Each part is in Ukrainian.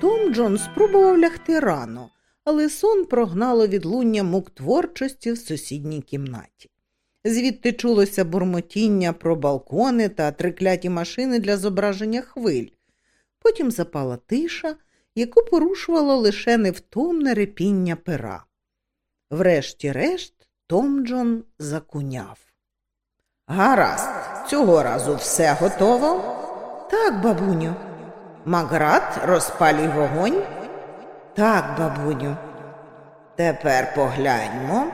Том Джон спробував лягти рано, але сон прогнало відлуння мук творчості в сусідній кімнаті. Звідти чулося бурмотіння про балкони та трикляті машини для зображення хвиль. Потім запала тиша, яку порушувало лише невтомне репіння пера. Врешті-решт, Том Джон закуняв. Гаразд, цього разу все готово? Так, бабуню. Маград, розпалюй вогонь. Так, бабуню. Тепер погляньмо.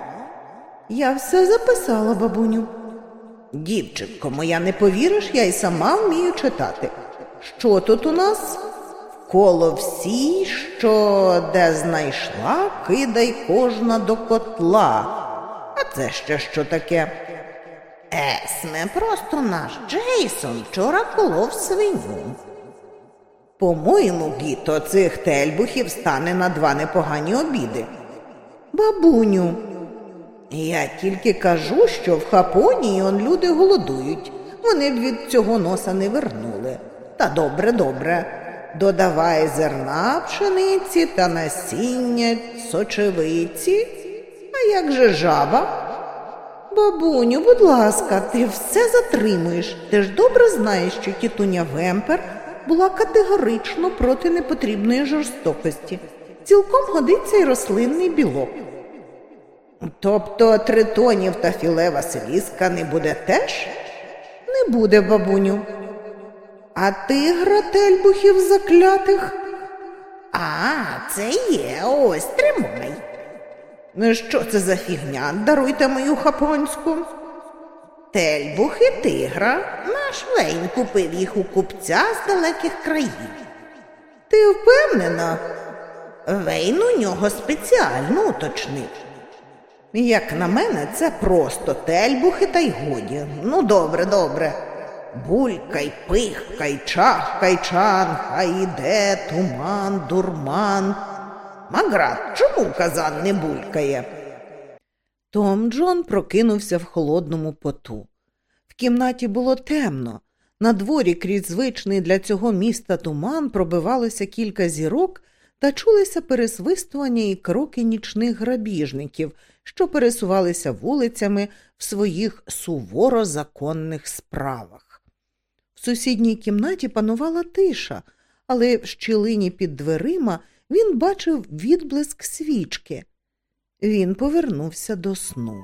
Я все записала, бабуню. Дівчинко моя, не повіриш, я й сама вмію читати. Що тут у нас? Коло всі, що де знайшла, кидай кожна до котла. А це ще що таке? Есме, просто наш Джейсон вчора колов свиню. По-моєму, Гіто, цих тельбухів стане на два непогані обіди. Бабуню, я тільки кажу, що в Хапонії он люди голодують. Вони б від цього носа не вернули. Та добре, добре. Додавай зерна пшениці та насіння сочевиці. А як же жаба? Бабуню, будь ласка, ти все затримуєш. Ти ж добре знаєш, що тітуня Вемпер була категорично проти непотрібної жорстокості. Цілком годиться й рослинний білок. Тобто тритонів та філе Василіска не буде теж? Не буде, бабуню. А тигра тельбухів заклятих? А, це є, ось тримай. Ну, що це за фігня? Даруйте мою хапонську. Тельбухи тигра. Наш Вейн купив їх у купця з далеких країв. Ти впевнена? Вейн у нього спеціально уточнив. Як на мене, це просто тельбухи та й годі. Ну, добре, добре. Булькай, пихкай, чахкай, чан, хай іде туман, дурман. Маград, чому казан не булькає? Том Джон прокинувся в холодному поту. В кімнаті було темно. На дворі крізь звичний для цього міста туман пробивалося кілька зірок та чулися пересвистування і кроки нічних грабіжників, що пересувалися вулицями в своїх суворо законних справах. В сусідній кімнаті панувала тиша, але в щілині під дверима він бачив відблиск свічки. Він повернувся до сну.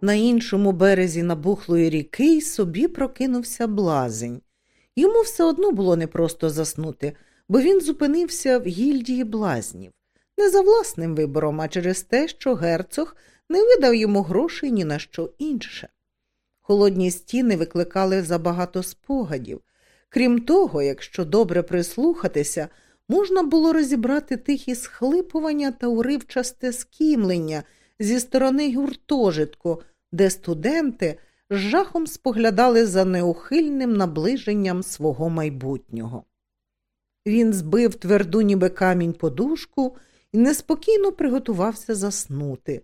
На іншому березі набухлої ріки й собі прокинувся блазень. Йому все одно було непросто заснути, бо він зупинився в гільдії блазнів, не за власним вибором, а через те, що герцог не видав йому грошей ні на що інше. Холодні стіни викликали забагато спогадів. Крім того, якщо добре прислухатися, можна було розібрати тихі схлипування та уривчасте скімлення зі сторони гуртожитку, де студенти з жахом споглядали за неухильним наближенням свого майбутнього. Він збив тверду, ніби камінь подушку і неспокійно приготувався заснути,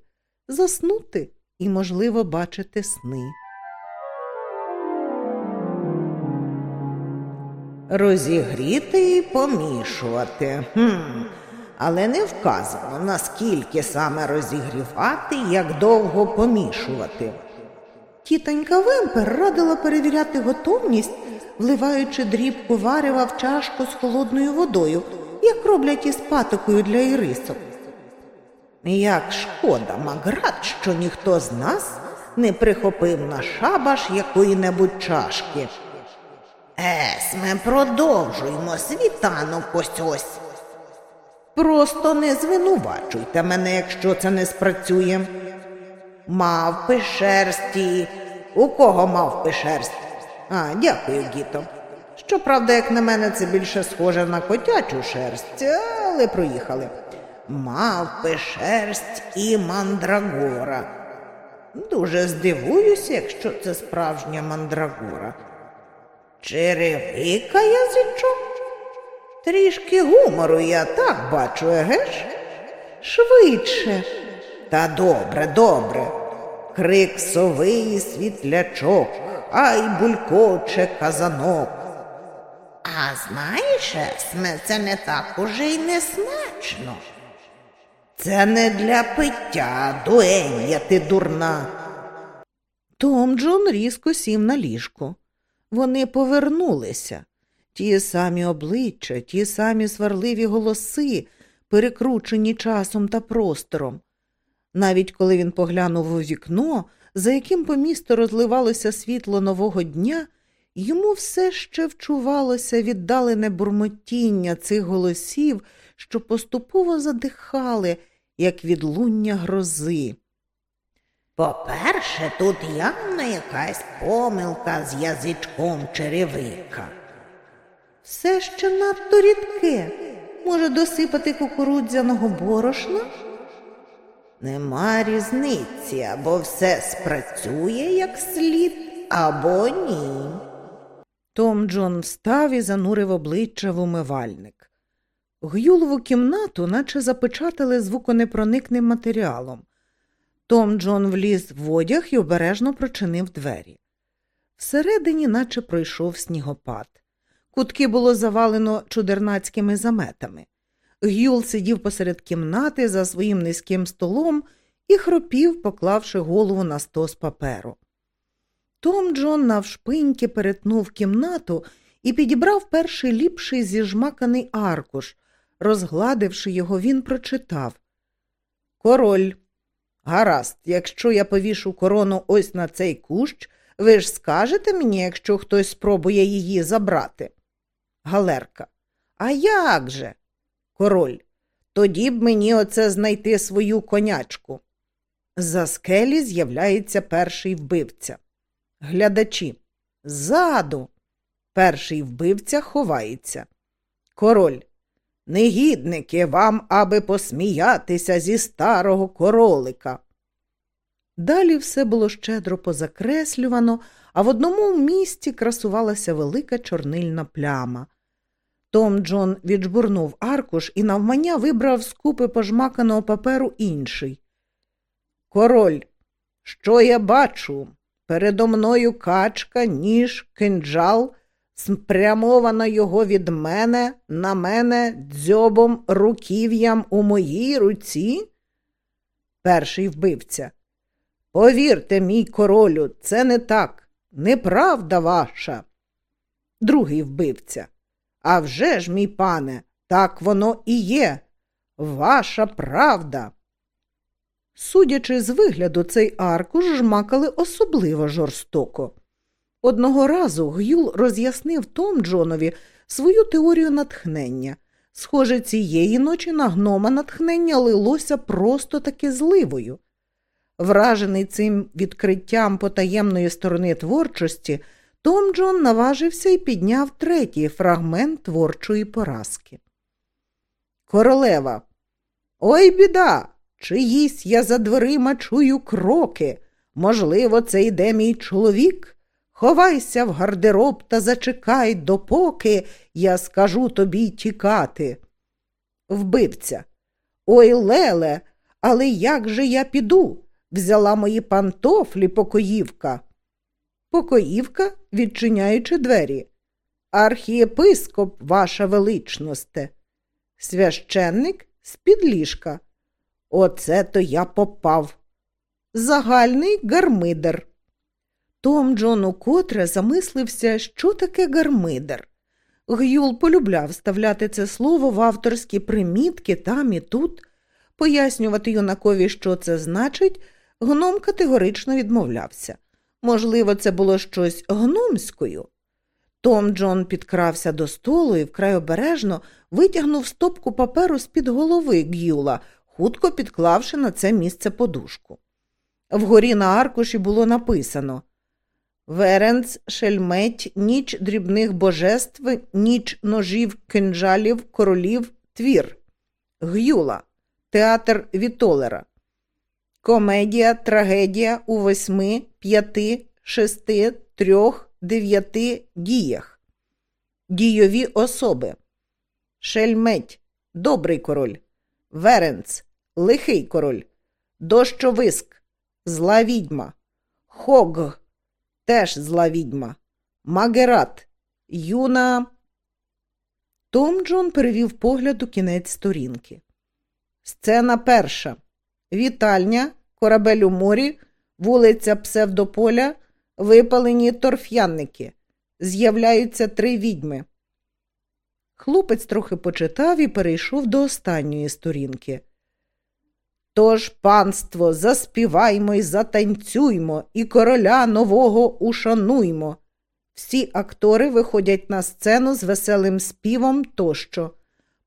заснути і, можливо, бачити сни. Розігріти і помішувати. Хм. Але не вказано, наскільки саме розігрівати, як довго помішувати. Тітонька Вемпер радила перевіряти готовність, вливаючи дрібку варева в чашку з холодною водою, як роблять із патокою для ірисок. Як шкода, Маград, що ніхто з нас не прихопив на шабаш якої-небудь чашки. Ес, ми продовжуємо світанок ось ось. Просто не звинувачуйте мене, якщо це не спрацює. Мавпи шерсті. У кого мавпи шерсть? А, дякую, Гіто. Щоправда, як на мене, це більше схоже на котячу шерсть, але проїхали. Мавпи шерсть і мандрагора. Дуже здивуюся, якщо це справжня мандрагора. Черевика язичок? Трішки гумору я так бачу, еге? Швидше. Та добре, добре. Крик сови і світлячок, ай булькоче казанок. А знаєш, це не так уже й не смачно. Це не для пиття, дуенія ти дурна. Том Джон різко сів на ліжко. Вони повернулися. Ті самі обличчя, ті самі сварливі голоси, перекручені часом та простором. Навіть коли він поглянув у вікно, за яким по місту розливалося світло нового дня, йому все ще вчувалося віддалене бурмотіння цих голосів, що поступово задихали, як відлуння грози. По-перше, тут явно якась помилка з язичком черевика. Все ще надто рідке. Може досипати кукурудзяного борошна? Нема різниці, або все спрацює як слід, або ні. Том Джон встав і занурив обличчя в умивальник. Гюлову кімнату наче запечатали звуконепроникним матеріалом. Том Джон вліз в одяг і обережно прочинив двері. Всередині наче пройшов снігопад. Кутки було завалено чудернацькими заметами. Гюл сидів посеред кімнати за своїм низьким столом і хропів, поклавши голову на стос паперу. Том Джон навшпиньки перетнув кімнату і підібрав перший ліпший зіжмаканий аркуш. Розгладивши його, він прочитав Король. Гаразд, якщо я повішу корону ось на цей кущ, ви ж скажете мені, якщо хтось спробує її забрати? Галерка. А як же? Король. Тоді б мені оце знайти свою конячку. За скелі з'являється перший вбивця. Глядачі. Ззаду. Перший вбивця ховається. Король. Негідники вам, аби посміятися зі старого королика. Далі все було щедро позакреслювано, а в одному місці красувалася велика чорнильна пляма. Том Джон віджбурнув аркуш і навмання вибрав з купи пожмаканого паперу інший. Король, що я бачу? Передо мною качка, ніж, кинджал, спрямовано його від мене на мене дзьобом руків'ям у моїй руці? Перший вбивця. Повірте, мій королю, це не так, неправда ваша. Другий вбивця. «А вже ж, мій пане, так воно і є. Ваша правда. Судячи з вигляду, цей аркуш жмакали особливо жорстоко. Одного разу Гюл роз'яснив Том Джонові свою теорію натхнення. Схоже, цієї ночі на гнома натхнення лилося просто таки зливою. Вражений цим відкриттям потаємної сторони творчості, Том Джон наважився і підняв третій фрагмент творчої поразки. Королева. Ой біда! Чиїсь я за дверима чую кроки. Можливо, це йде мій чоловік. Ховайся в гардероб та зачекай, допоки я скажу тобі тікати. Вбивця. Ой, Леле, але як же я піду? Взяла мої пантофлі покоївка. Покоївка, відчиняючи двері. Архієпископ, ваша величносте. Священник з-під ліжка. Оце то я попав. Загальний гармидер. Том Джон укотре замислився, що таке гармидер. Гюл полюбляв вставляти це слово в авторські примітки там і тут. Пояснювати юнакові, що це значить, гном категорично відмовлявся. Можливо, це було щось гномською. Том Джон підкрався до столу і вкрай обережно витягнув стопку паперу з-під голови Гюла, хутко підклавши на це місце подушку. Вгорі на аркуші було написано Веренц, шельметь, ніч дрібних божеств, ніч ножів, кинджалів, королів, твір. Гюла, театр Вітолера. Комедія, трагедія у восьми, п'яти, шести, трьох, дев'яти діях. Дійові особи. Шельметь, добрий король. Веренц, лихий король. Дощовиск, зла відьма, Хог, теж зла відьма, Магерат, юна. Том Джон перевів погляд у кінець сторінки. Сцена перша. Вітальня, корабель у морі, вулиця Псевдополя, випалені торф'янники. З'являються три відьми. Хлопець трохи почитав і перейшов до останньої сторінки. Тож, панство, заспіваймо й затанцюймо, і короля нового ушануймо. Всі актори виходять на сцену з веселим співом тощо.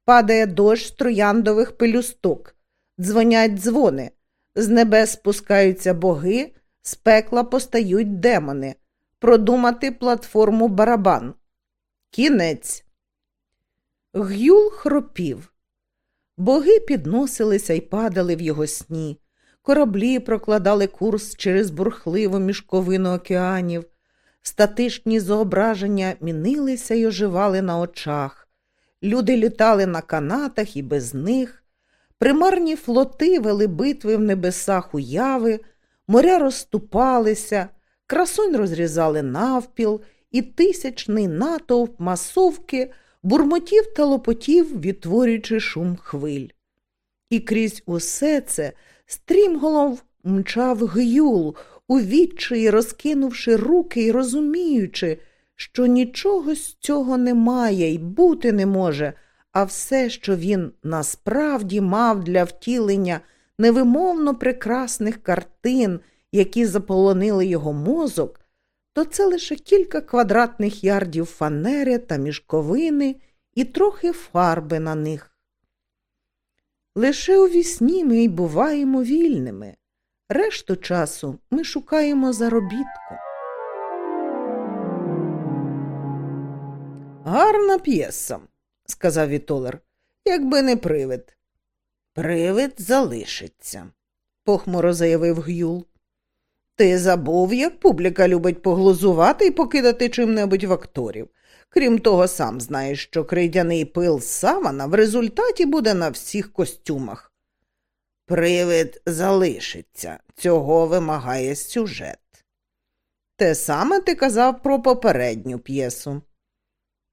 Падає дощ трояндових пелюсток, дзвонять дзвони, з небес спускаються боги, з пекла постають демони, продумати платформу барабан. Кінець. Гюл хропів. Боги підносилися й падали в його сні. Кораблі прокладали курс через бурхливу мішковину океанів. Статичні зображення мінилися й оживали на очах. Люди літали на канатах і без них. Примарні флоти вели битви в небесах уяви, моря розступалися, красунь розрізали навпіл, і тисячний натовп масовки бурмотів та лопотів, відтворюючи шум хвиль. І крізь усе це стрімголов мчав гюл, у відчаї розкинувши руки і розуміючи, що нічого з цього немає й бути не може, а все, що він насправді мав для втілення невимовно прекрасних картин, які заполонили його мозок, то це лише кілька квадратних ярдів фанери та мішковини і трохи фарби на них. Лише у вісні ми й буваємо вільними. Решту часу ми шукаємо заробітку. Гарна п'єса, сказав Вітолер, якби не привид. Привид залишиться, похмуро заявив Гюл. Ти забув, як публіка любить поглузувати і покидати чим-небудь в акторів. Крім того, сам знаєш, що крейдяний пил савана в результаті буде на всіх костюмах. Привид залишиться, цього вимагає сюжет. Те саме ти казав про попередню п'єсу.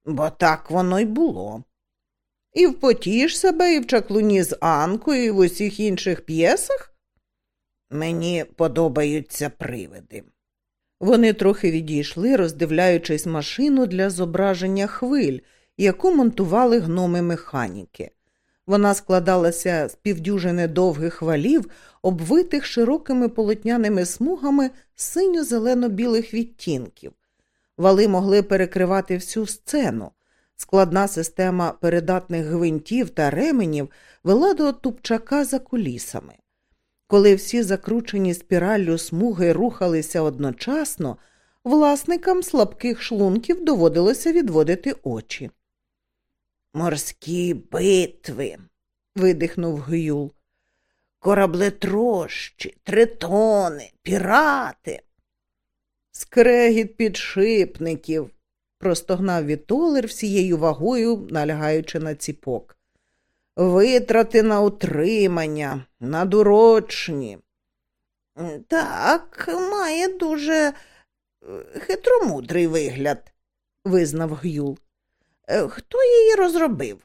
Бо так воно й було. І в потіж себе, і в чаклуні з Анкою, і в усіх інших п'єсах? Мені подобаються привиди. Вони трохи відійшли, роздивляючись машину для зображення хвиль, яку монтували гноми механіки. Вона складалася з півдюжини довгих валів, обвитих широкими полотняними смугами синьо-зелено-білих відтінків. Вали могли перекривати всю сцену. Складна система передатних гвинтів та ременів вела до тупчака за кулісами. Коли всі закручені спіраллю смуги рухалися одночасно, власникам слабких шлунків доводилося відводити очі. Морські битви, видихнув Гюл. Кораблетрощі, тритони, пірати. Скрегіт підшипників, простогнав Вітолер всією вагою, налягаючи на ціпок. Витрати на утримання, на дурочні. Так, має дуже е, хитромудрий вигляд, визнав Гюл. Е, хто її розробив?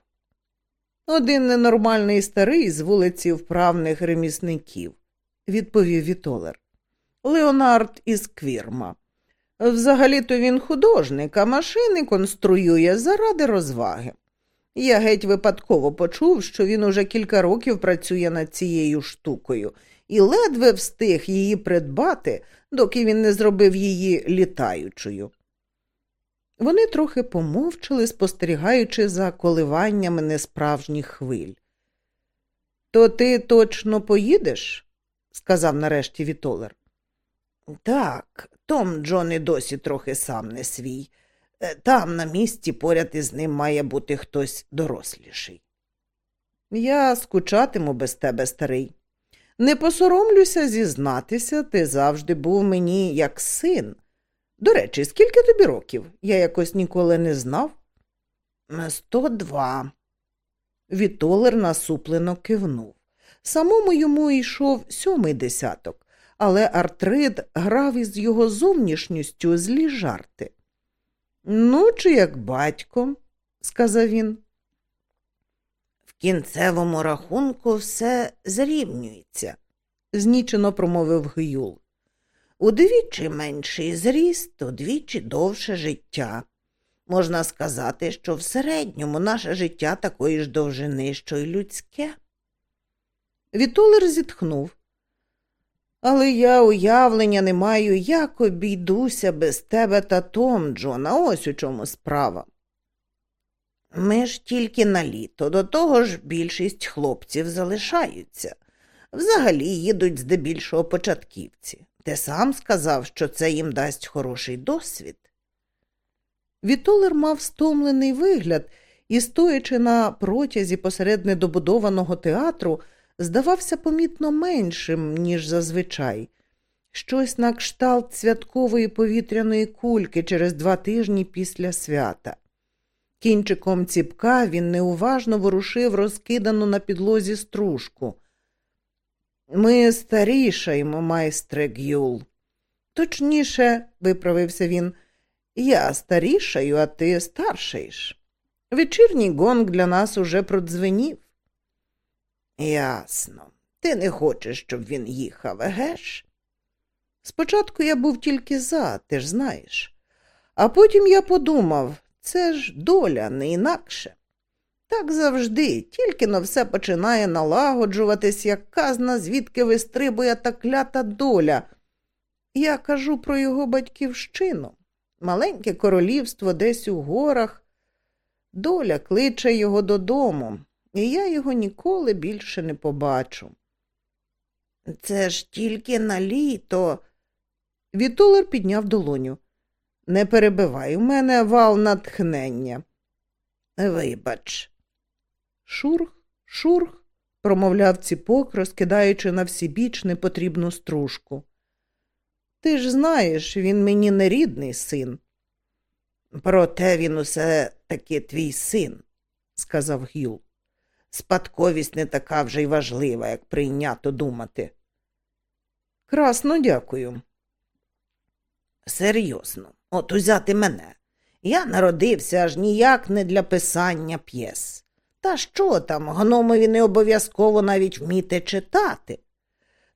Один ненормальний старий з вулиці вправних ремісників, відповів Вітолер. Леонард із Квірма. Взагалі-то він художник, а машини конструює заради розваги. Я геть випадково почув, що він уже кілька років працює над цією штукою і ледве встиг її придбати, доки він не зробив її літаючою. Вони трохи помовчали, спостерігаючи за коливаннями несправжніх хвиль. То ти точно поїдеш? сказав нарешті Вітолер. Так, Том Джон і досі трохи сам не свій. Е, там, на місці, поряд із ним має бути хтось доросліший. Я скучатиму без тебе, старий. Не посоромлюся зізнатися, ти завжди був мені як син. До речі, скільки тобі років? Я якось ніколи не знав. Сто два. Вітолер насуплено кивнув. Самому йому йшов сьомий десяток, але артрит грав із його зовнішністю злі жарти. Ну, чи як батько, сказав він. В кінцевому рахунку все зрівнюється, знічено промовив Гюл. Удвічі менший зріст, удвічі довше життя. Можна сказати, що в середньому наше життя такої ж довжини, що й людське. Вітолер зітхнув. Але я уявлення не маю, як обійдуся без тебе та Том, Джона, ось у чому справа. Ми ж тільки на літо, до того ж більшість хлопців залишаються. Взагалі їдуть здебільшого початківці. Ти сам сказав, що це їм дасть хороший досвід. Вітолер мав стомлений вигляд і, стоячи на протязі посеред недобудованого театру, здавався помітно меншим, ніж зазвичай. Щось на кшталт святкової повітряної кульки через два тижні після свята. Кінчиком ціпка він неуважно ворушив розкидану на підлозі стружку. Ми старішаємо, майстре Гюл. Точніше, виправився він, я старішаю, а ти старшаєш. Вечірній гонг для нас уже продзвенів. Ясно. Ти не хочеш, щоб він їхав, егеш? Спочатку я був тільки за, ти ж знаєш. А потім я подумав це ж доля не інакше. Так завжди, тільки но все починає налагоджуватись, як казна, звідки вистрибує та клята доля. Я кажу про його батьківщину. Маленьке королівство десь у горах. Доля кличе його додому, і я його ніколи більше не побачу. Це ж тільки на літо. Вітулер підняв долоню. Не перебивай, у мене вал натхнення. Вибач. Шурх, шурх, промовляв ціпок, розкидаючи на всібіч непотрібну стружку. Ти ж знаєш, він мені не рідний син. Проте він усе таки твій син, сказав Гюл. Спадковість не така вже й важлива, як прийнято думати. Красно дякую. Серйозно, от узяти мене. Я народився аж ніяк не для писання п'єс. Та що там, гномові не обов'язково навіть вміти читати.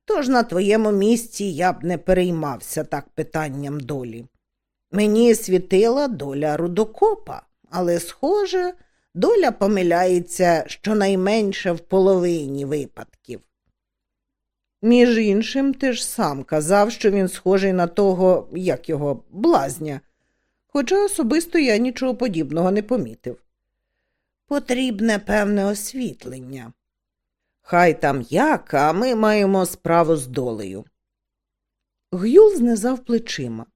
Тож на твоєму місці я б не переймався так питанням долі. Мені світила доля рудокопа, але, схоже, доля помиляється щонайменше в половині випадків. Між іншим, ти ж сам казав, що він схожий на того, як його, блазня, хоча особисто я нічого подібного не помітив. Потрібне певне освітлення. Хай там як, а ми маємо справу з долею. Гюл знизав плечима.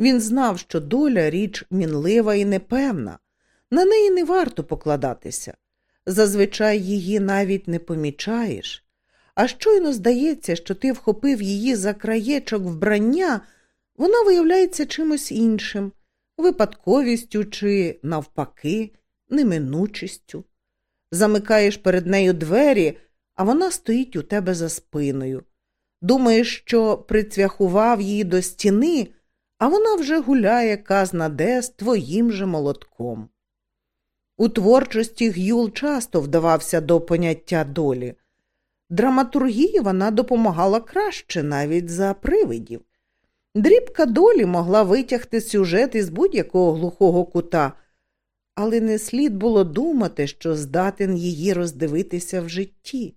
Він знав, що доля річ мінлива і непевна, на неї не варто покладатися. Зазвичай її навіть не помічаєш. А щойно здається, що ти вхопив її за краєчок вбрання, вона виявляється чимось іншим, випадковістю чи, навпаки, неминучістю. Замикаєш перед нею двері, а вона стоїть у тебе за спиною. Думаєш, що прицвяхував її до стіни, а вона вже гуляє казна де з твоїм же молотком. У творчості Гюл часто вдавався до поняття долі. Драматургії вона допомагала краще навіть за привидів. Дрібка долі могла витягти сюжет із будь-якого глухого кута, але не слід було думати, що здатен її роздивитися в житті.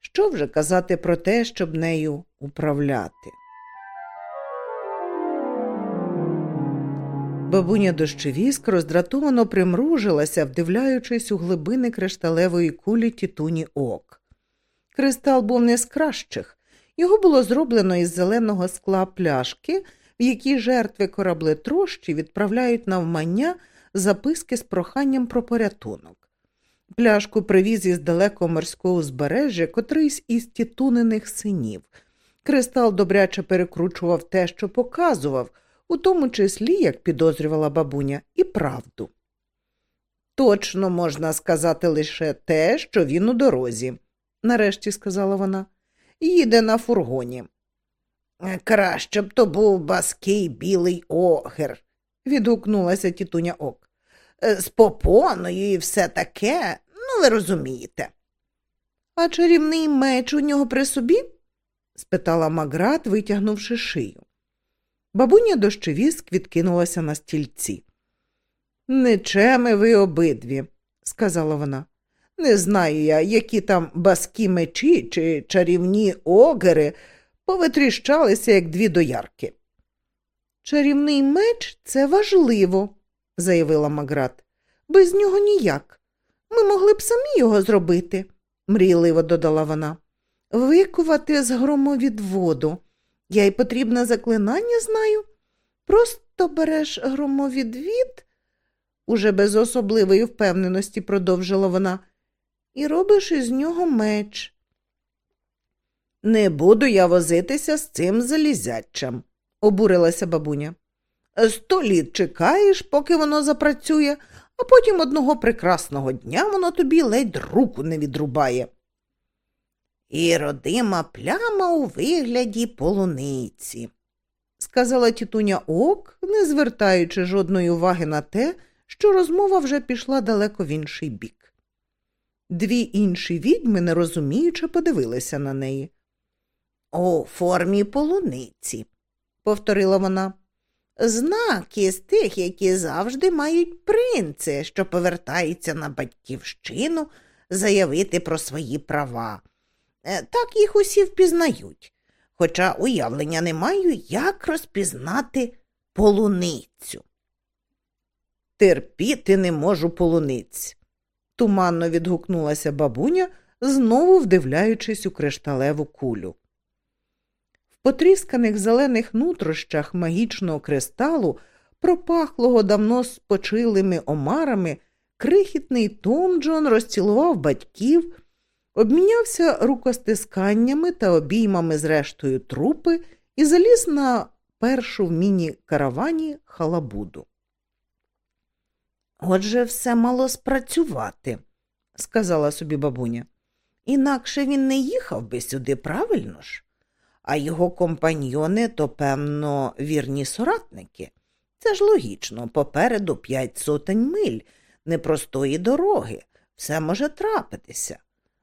Що вже казати про те, щоб нею управляти? Бабуня дощевіск роздратовано примружилася, вдивляючись у глибини кришталевої кулі тітуні ок. Кристал був не з кращих. Його було зроблено із зеленого скла пляшки, в якій жертви кораблетрощі відправляють навмання записки з проханням про порятунок. Пляшку привіз із далекого морського узбережжя котрийсь із тітунених синів. Кристал добряче перекручував те, що показував, у тому числі, як підозрювала бабуня, і правду. Точно можна сказати лише те, що він у дорозі, нарешті сказала вона. Їде на фургоні. Краще б то був баский білий огер, відгукнулася тітуня ок. З попоною і все таке, ну ви розумієте. А чарівний меч у нього при собі? спитала Маград, витягнувши шию. Бабуня дощевіск відкинулася на стільці. Нечеми ви обидві, сказала вона. Не знаю я, які там баскі мечі чи чарівні огери повитріщалися, як дві доярки. Чарівний меч це важливо, заявила Маград. Без нього ніяк. Ми могли б самі його зробити, мрійливо додала вона. Викувати з громовідводу. Я й потрібне заклинання знаю. Просто береш громовідвід, уже без особливої впевненості продовжила вона, і робиш із нього меч. Не буду я возитися з цим залізячем, обурилася бабуня. Сто літ чекаєш, поки воно запрацює, а потім одного прекрасного дня воно тобі ледь руку не відрубає. І родима пляма у вигляді полуниці, сказала тітуня ок, не звертаючи жодної уваги на те, що розмова вже пішла далеко в інший бік. Дві інші відьми, нерозуміючи, подивилися на неї. У формі полуниці, повторила вона. Знак із тих, які завжди мають принци, що повертаються на батьківщину заявити про свої права. Е, так їх усі впізнають, хоча уявлення не маю, як розпізнати полуницю. Терпіти не можу полуниць, туманно відгукнулася бабуня, знову вдивляючись у кришталеву кулю. В потрісканих зелених нутрощах магічного кристалу, пропахлого давно спочилими омарами, крихітний Том Джон розцілував батьків обмінявся рукостисканнями та обіймами з рештою трупи і заліз на першу в міні-каравані халабуду. Отже, все мало спрацювати, сказала собі бабуня. Інакше він не їхав би сюди, правильно ж? А його компаньйони то, певно, вірні соратники. Це ж логічно, попереду п'ять сотень миль, непростої дороги, все може трапитися.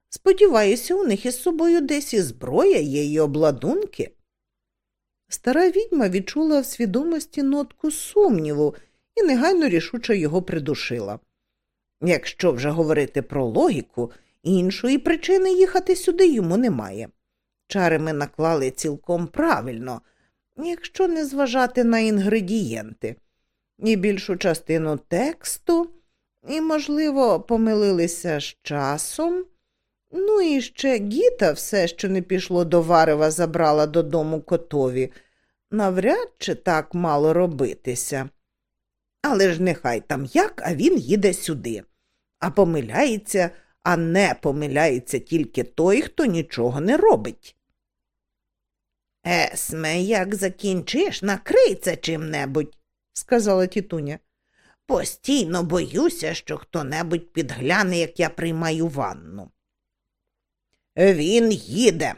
Сподіваюся, у них із собою десь і зброя є і обладунки. Стара відьма відчула в свідомості нотку сумніву і негайно рішуче його придушила. Якщо вже говорити про логіку, іншої причини їхати сюди йому немає. Чари ми наклали цілком правильно, якщо не зважати на інгредієнти, і більшу частину тексту, і, можливо, помилилися з часом. Ну і ще Гіта все, що не пішло до варева, забрала додому котові. Навряд чи так мало робитися. Але ж нехай там як, а він їде сюди. А помиляється, а не помиляється тільки той, хто нічого не робить. Есме, як закінчиш, накрий чим-небудь, сказала тітуня. Постійно боюся, що хто небудь підгляне, як я приймаю ванну. Він їде,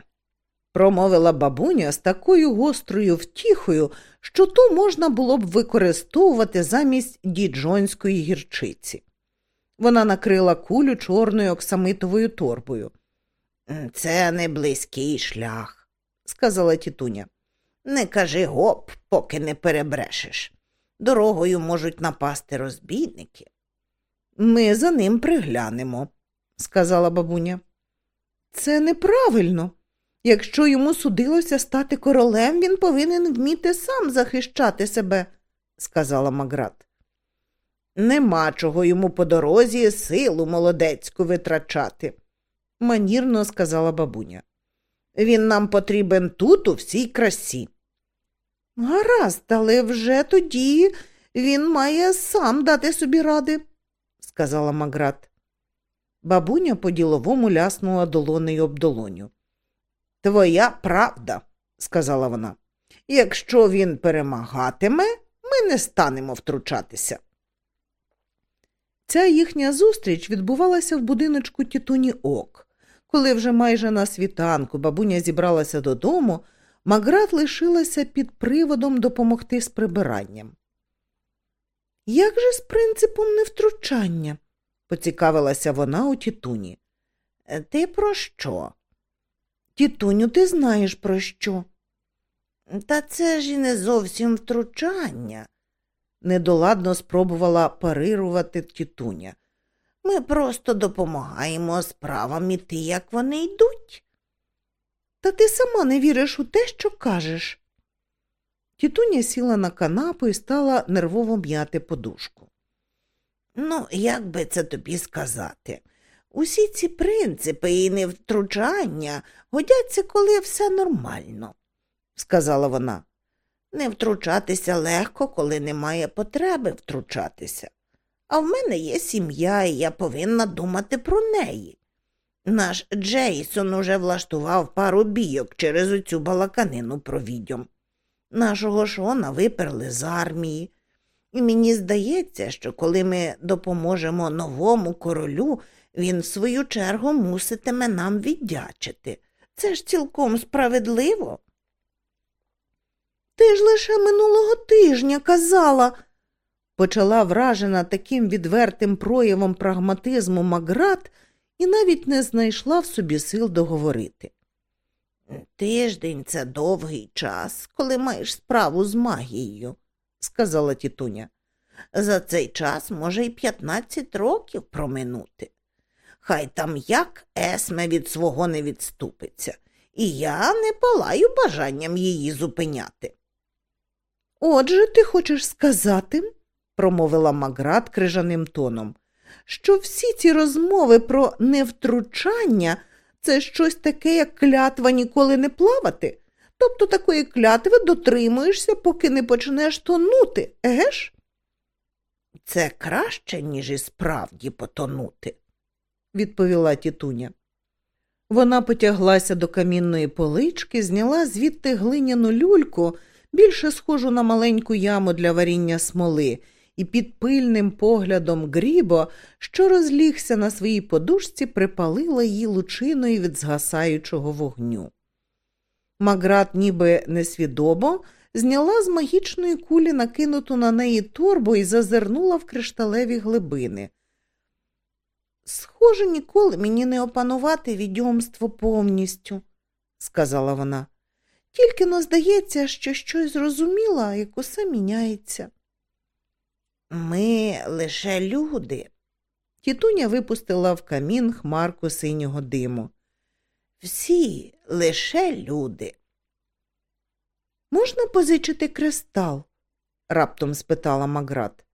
промовила бабуня з такою гострою втіхою, що то можна було б використовувати замість діджонської гірчиці. Вона накрила кулю чорною оксамитовою торбою. Це не близький шлях, сказала тітуня. Не кажи гоп, поки не перебрешеш. Дорогою можуть напасти розбійники. Ми за ним приглянемо, сказала бабуня. Це неправильно. Якщо йому судилося стати королем, він повинен вміти сам захищати себе, сказала Маград. Нема чого йому по дорозі силу молодецьку витрачати, манірно сказала бабуня. Він нам потрібен тут у всій красі. Гаразд, але вже тоді він має сам дати собі ради, сказала Маград. Бабуня по діловому ляснула долонею об долоню. Твоя правда, сказала вона. Якщо він перемагатиме, ми не станемо втручатися. Ця їхня зустріч відбувалася в будиночку тітуні Ок. коли вже майже на світанку бабуня зібралася додому, Маград лишилася під приводом допомогти з прибиранням. Як же з принципом невтручання? Поцікавилася вона у тітуні. «Е, Ти про що? Тітуню, ти знаєш про що? Та це ж і не зовсім втручання, недоладно спробувала парирувати тітуня. Ми просто допомагаємо справам іти, як вони йдуть. Та ти сама не віриш у те, що кажеш. Тітуня сіла на канапу і стала нервово м'яти подушку. Ну, як би це тобі сказати? Усі ці принципи і невтручання годяться, коли все нормально, сказала вона. Не втручатися легко, коли немає потреби втручатися. А в мене є сім'я, і я повинна думати про неї. Наш Джейсон уже влаштував пару бійок через оцю балаканину про відьом. Нашого Шона виперли з армії. І мені здається, що коли ми допоможемо новому королю, він в свою чергу муситиме нам віддячити. Це ж цілком справедливо. Ти ж лише минулого тижня казала, почала вражена таким відвертим проявом прагматизму Маград і навіть не знайшла в собі сил договорити. Тиждень це довгий час, коли маєш справу з магією, сказала тітуня. За цей час може й 15 років проминути. Хай там як Есме від свого не відступиться, і я не палаю бажанням її зупиняти. Отже, ти хочеш сказати, промовила Маград крижаним тоном, що всі ці розмови про невтручання це щось таке, як клятва ніколи не плавати. Тобто такої клятви дотримуєшся, поки не почнеш тонути, еге ж? Це краще, ніж і справді потонути, відповіла тітуня. Вона потяглася до камінної полички, зняла звідти глиняну люльку, більше схожу на маленьку яму для варіння смоли, і під пильним поглядом грібо, що розлігся на своїй подушці, припалила її лучиною від згасаючого вогню. Маград, ніби несвідомо, зняла з магічної кулі накинуту на неї торбу і зазирнула в кришталеві глибини. Схоже, ніколи мені не опанувати відьомство повністю, сказала вона. Тільки но здається, що щось зрозуміла, як усе міняється. Ми лише люди. Тітуня випустила в камін хмарку синього диму. Всі лише люди. Можна позичити кристал? раптом спитала Маград.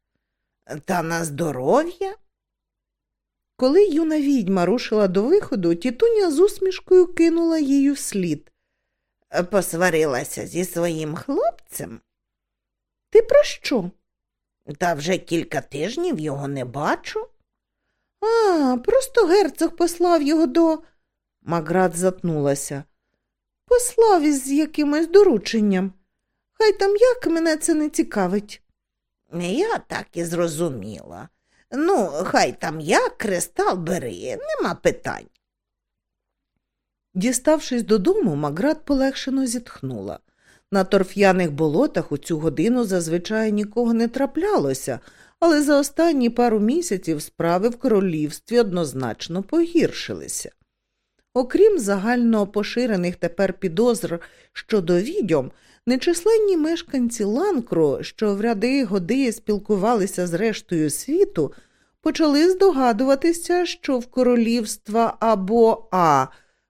Та на здоров'я? Коли юна відьма рушила до виходу, тітуня з усмішкою кинула їй вслід. Посварилася зі своїм хлопцем. Ти про що? Та вже кілька тижнів його не бачу. А, просто герцог послав його до. Маград затнулася. Послав із якимось дорученням. Хай там як мене це не цікавить. Я так і зрозуміла. Ну, хай там як кристал бери, нема питань. Діставшись додому, Маград полегшено зітхнула. На торф'яних болотах у цю годину зазвичай нікого не траплялося, але за останні пару місяців справи в королівстві однозначно погіршилися. Окрім загально поширених тепер підозр щодо відьом, нечисленні мешканці Ланкру, що в ряди годи спілкувалися з рештою світу, почали здогадуватися, що в королівства або А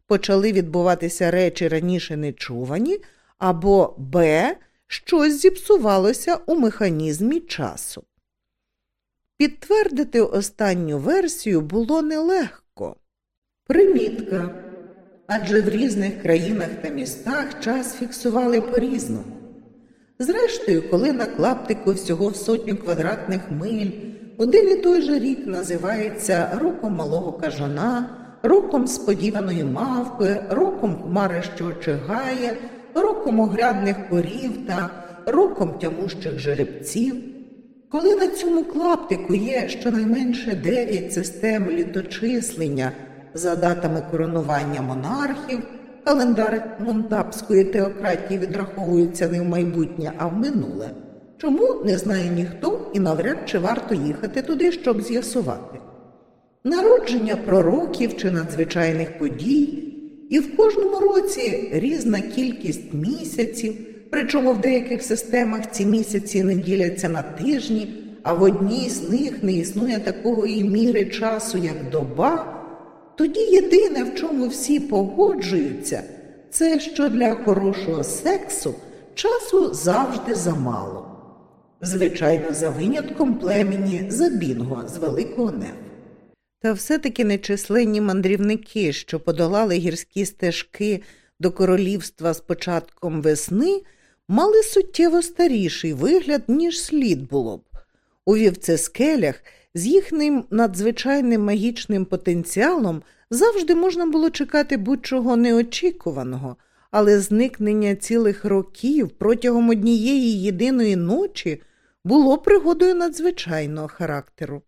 почали відбуватися речі раніше нечувані, або Б щось зіпсувалося у механізмі часу. Підтвердити останню версію було нелегко. Примітка. Адже в різних країнах та містах час фіксували по-різному. Зрештою, коли на клаптику всього сотню квадратних миль один і той же рік називається роком малого кажана, роком сподіваної мавки, роком хмари, що очигає, роком огрядних корів та роком тямущих жеребців, коли на цьому клаптику є щонайменше дев'ять систем літочислення за датами коронування монархів. Календар монтапської теократії відраховується не в майбутнє, а в минуле. Чому не знає ніхто і навряд чи варто їхати туди, щоб з'ясувати. Народження пророків чи надзвичайних подій, і в кожному році різна кількість місяців, причому в деяких системах ці місяці не діляться на тижні, а в одній з них не існує такого і міри часу, як доба. Тоді єдине, в чому всі погоджуються, це що для хорошого сексу часу завжди замало. Звичайно, за винятком племені Забінго з Великого Нефу. Та все-таки нечисленні мандрівники, що подолали гірські стежки до королівства з початком весни, мали суттєво старіший вигляд, ніж слід було б. У вівцескелях з їхнім надзвичайним магічним потенціалом завжди можна було чекати будь-чого неочікуваного, але зникнення цілих років протягом однієї єдиної ночі було пригодою надзвичайного характеру.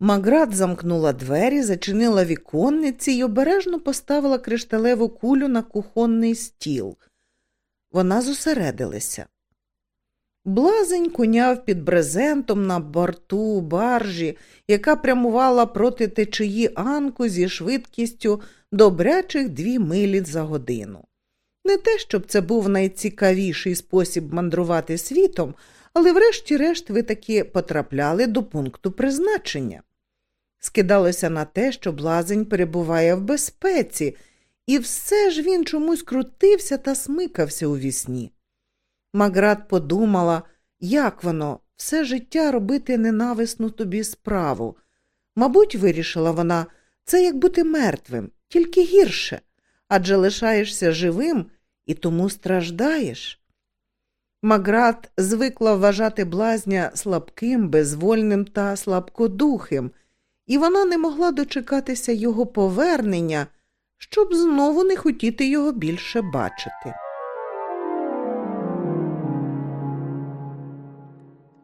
Маград замкнула двері, зачинила віконниці і обережно поставила кришталеву кулю на кухонний стіл. Вона зосередилася. Блазень куняв під брезентом на борту баржі, яка прямувала проти течії Анку зі швидкістю добрячих дві милі за годину. Не те, щоб це був найцікавіший спосіб мандрувати світом, але врешті-решт ви таки потрапляли до пункту призначення. Скидалося на те, що блазень перебуває в безпеці, і все ж він чомусь крутився та смикався у вісні. Маград подумала, як воно все життя робити ненависну тобі справу. Мабуть, вирішила вона, це як бути мертвим, тільки гірше, адже лишаєшся живим і тому страждаєш. Маград звикла вважати блазня слабким, безвольним та слабкодухим, і вона не могла дочекатися його повернення, щоб знову не хотіти його більше бачити.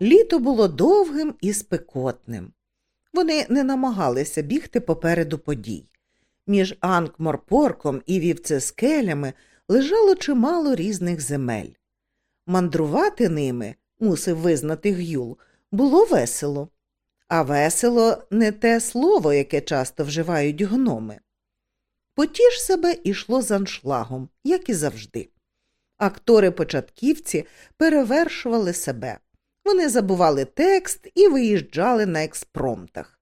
Літо було довгим і спекотним. Вони не намагалися бігти попереду подій. Між Анкморпорком і вівцескелями лежало чимало різних земель. Мандрувати ними, мусив визнати Гюл, було весело, а весело не те слово, яке часто вживають гноми. Потіж себе ішло з аншлагом, як і завжди. Актори початківці перевершували себе. Вони забували текст і виїжджали на експромтах.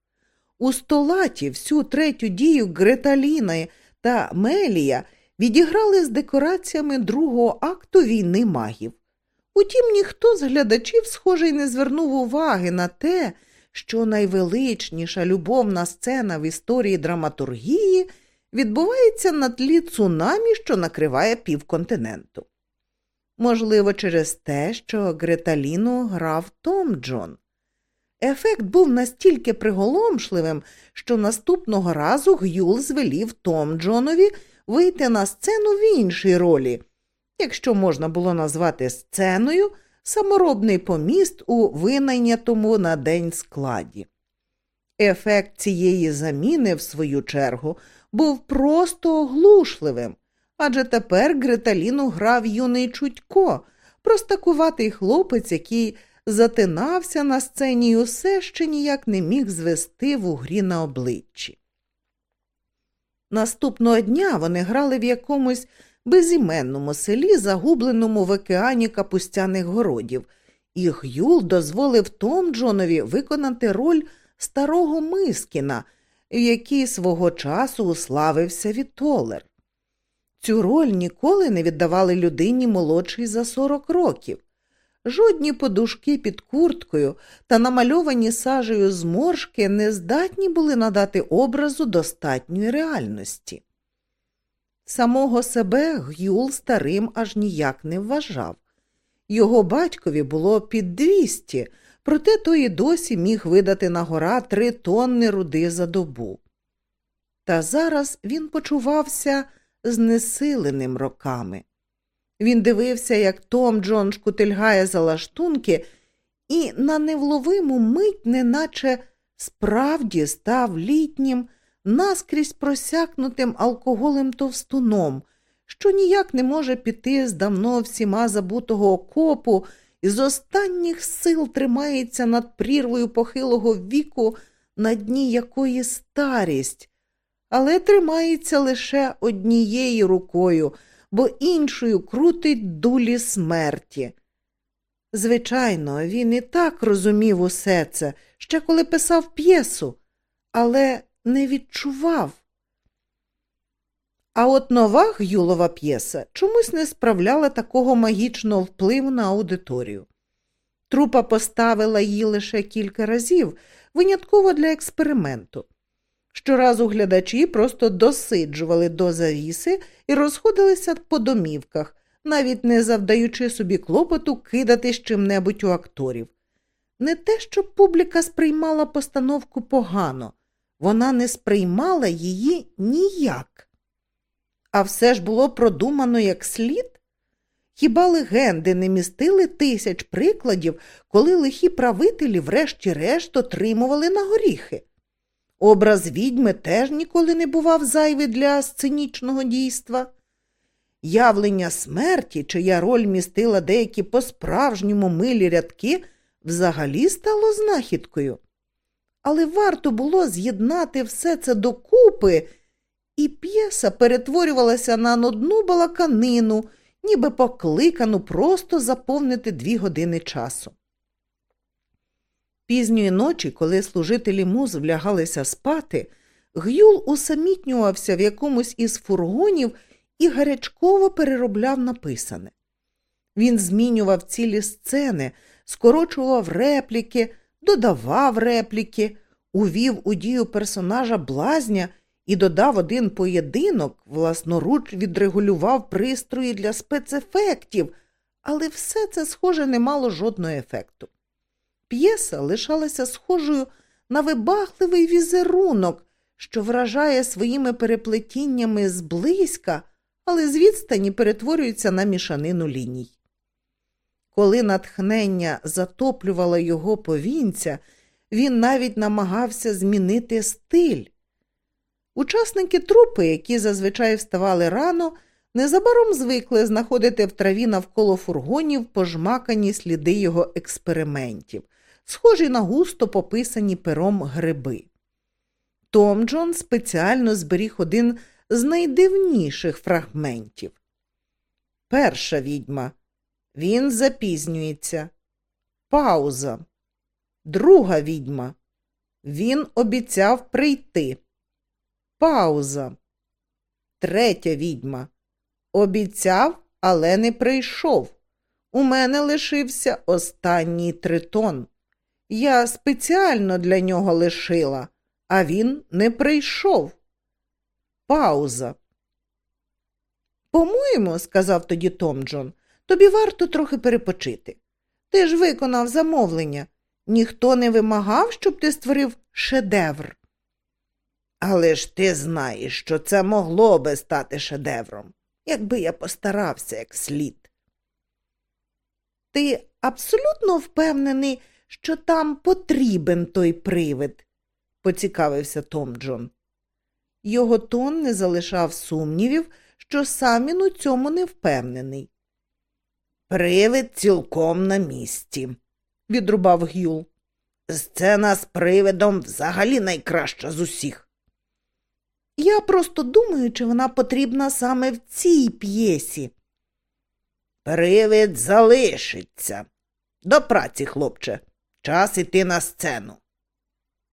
У столаті всю третю дію Греталіна та Мелія відіграли з декораціями другого акту війни магів. Утім, ніхто з глядачів, схожий, не звернув уваги на те, що найвеличніша любовна сцена в історії драматургії відбувається на тлі цунамі, що накриває півконтиненту. Можливо, через те, що Греталіну грав Том Джон. Ефект був настільки приголомшливим, що наступного разу Гюл звелів Том Джонові вийти на сцену в іншій ролі, якщо можна було назвати сценою саморобний поміст у винайнятому на день складі. Ефект цієї заміни, в свою чергу, був просто оглушливим адже тепер Гриталіну грав юний чудько, простакуватий хлопець, який затинався на сцені і усе ще ніяк не міг звести в угрі на обличчі. Наступного дня вони грали в якомусь безіменному селі, загубленому в океані капустяних городів, і Гюл дозволив Том Джонові виконати роль старого Мискіна, в якій свого часу уславився Вітолер. Цю роль ніколи не віддавали людині молодшій за 40 років. Жодні подушки під курткою та намальовані сажею зморшки не здатні були надати образу достатньої реальності. Самого себе Гюл старим аж ніяк не вважав. Його батькові було під двісті, проте той і досі міг видати на гора три тонни руди за добу. Та зараз він почувався знесиленим роками. Він дивився, як Том Джон шкутильгає за лаштунки, і на невловиму мить, неначе справді став літнім, наскрізь просякнутим алкоголем товстуном, що ніяк не може піти з давно всіма забутого окопу і з останніх сил тримається над прірвою похилого віку, на дні якої старість, але тримається лише однією рукою, бо іншою крутить дулі смерті. Звичайно, він і так розумів усе це, ще коли писав п'єсу, але не відчував. А от нова Гюлова п'єса чомусь не справляла такого магічного впливу на аудиторію. Трупа поставила її лише кілька разів, винятково для експерименту. Щоразу глядачі просто досиджували до завіси і розходилися по домівках, навіть не завдаючи собі клопоту кидати з чим-небудь у акторів. Не те, щоб публіка сприймала постановку погано, вона не сприймала її ніяк. А все ж було продумано як слід. Хіба легенди не містили тисяч прикладів, коли лихі правителі, врешті-решт, отримували на горіхи? Образ відьми теж ніколи не бував зайвий для сценічного дійства. Явлення смерті, чия роль містила деякі по-справжньому милі рядки, взагалі стало знахідкою. Але варто було з'єднати все це докупи, і п'єса перетворювалася на нудну балаканину, ніби покликану просто заповнити дві години часу. Пізньої ночі, коли служителі муз влягалися спати, Гюл усамітнювався в якомусь із фургонів і гарячково переробляв написане. Він змінював цілі сцени, скорочував репліки, додавав репліки, увів у дію персонажа блазня і додав один поєдинок, власноруч відрегулював пристрої для спецефектів, але все це, схоже, не мало жодного ефекту. П'єса лишалася схожою на вибахливий візерунок, що вражає своїми переплетіннями зблизька, але з відстані перетворюється на мішанину ліній. Коли натхнення затоплювало його повінця, він навіть намагався змінити стиль. Учасники трупи, які зазвичай вставали рано, незабаром звикли знаходити в траві навколо фургонів пожмакані сліди його експериментів, схожі на густо пописані пером гриби. Том Джон спеціально зберіг один з найдивніших фрагментів. Перша відьма. Він запізнюється. Пауза. Друга відьма. Він обіцяв прийти. Пауза. Третя відьма. Обіцяв, але не прийшов. У мене лишився останній тритон. Я спеціально для нього лишила, а він не прийшов. Пауза. По-моєму, сказав тоді Том Джон, тобі варто трохи перепочити. Ти ж виконав замовлення. Ніхто не вимагав, щоб ти створив шедевр. Але ж ти знаєш, що це могло би стати шедевром, якби я постарався як слід. Ти абсолютно впевнений, що там потрібен той привид, поцікавився Том Джон. Його тон не залишав сумнівів, що сам він у цьому не впевнений. Привид цілком на місці, відрубав Гюл. Сцена з привидом взагалі найкраща з усіх. Я просто думаю, чи вона потрібна саме в цій п'єсі. Привид залишиться. До праці, хлопче, час іти на сцену.